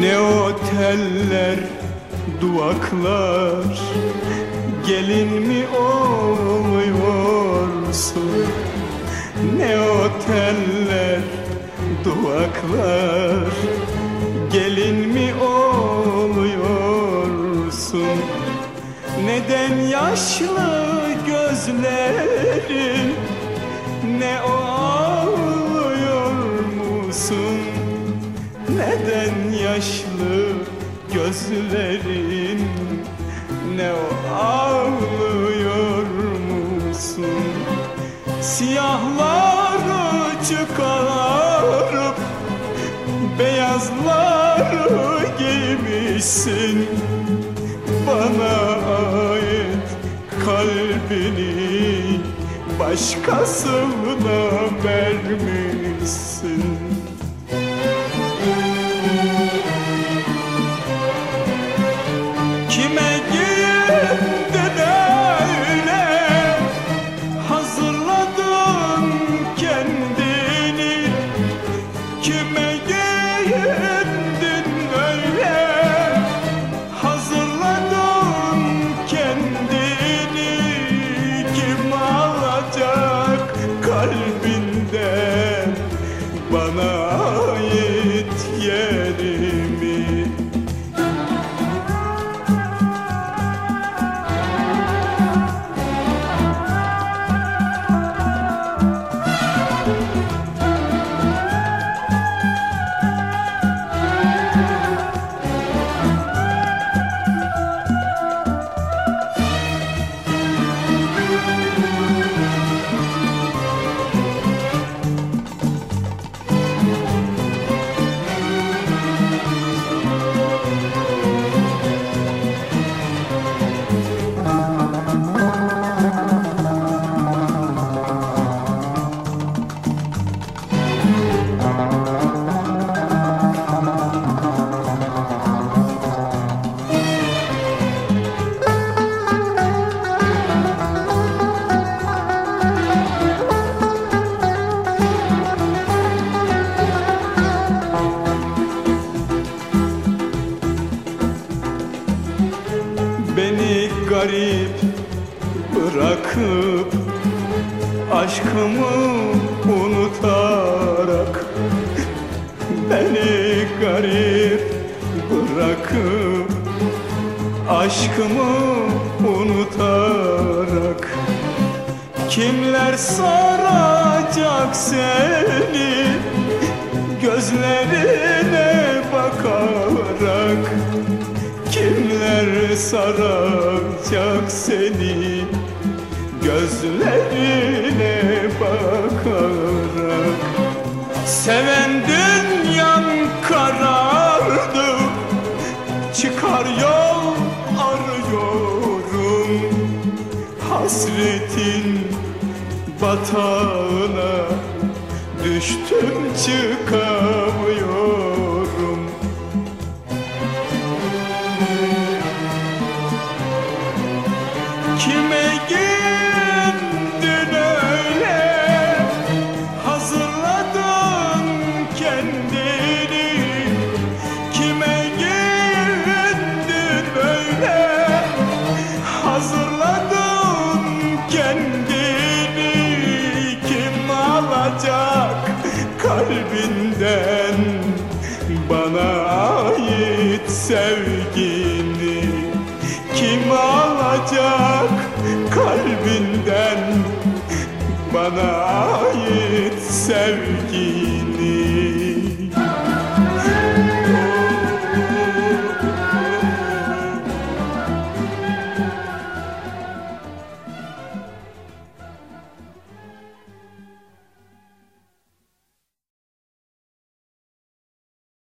Ne oteller, duvaklar Gelin mi oluyorsun? Ne oteller, duvaklar Gelin mi oluyorsun? Neden yaşlı gözlerin Ne o yaşlı gözlerin Ne o ağlıyor musun? Siyahları çıkarıp Beyazları giymişsin. Bana ait kalbini Başkasına vermişsin me garip bırakıp Aşkımı unutarak Beni garip bırakıp Aşkımı unutarak Kimler saracak seni? Gözlerine saracak seni. Gözlerine bakarak. Seven dünyan karardı. Çıkar yol arıyorum. Hasretin batağına Düştüm çıkamıyorum Bana ait sevgini kim alacak kalbinden? Bana ait sevgi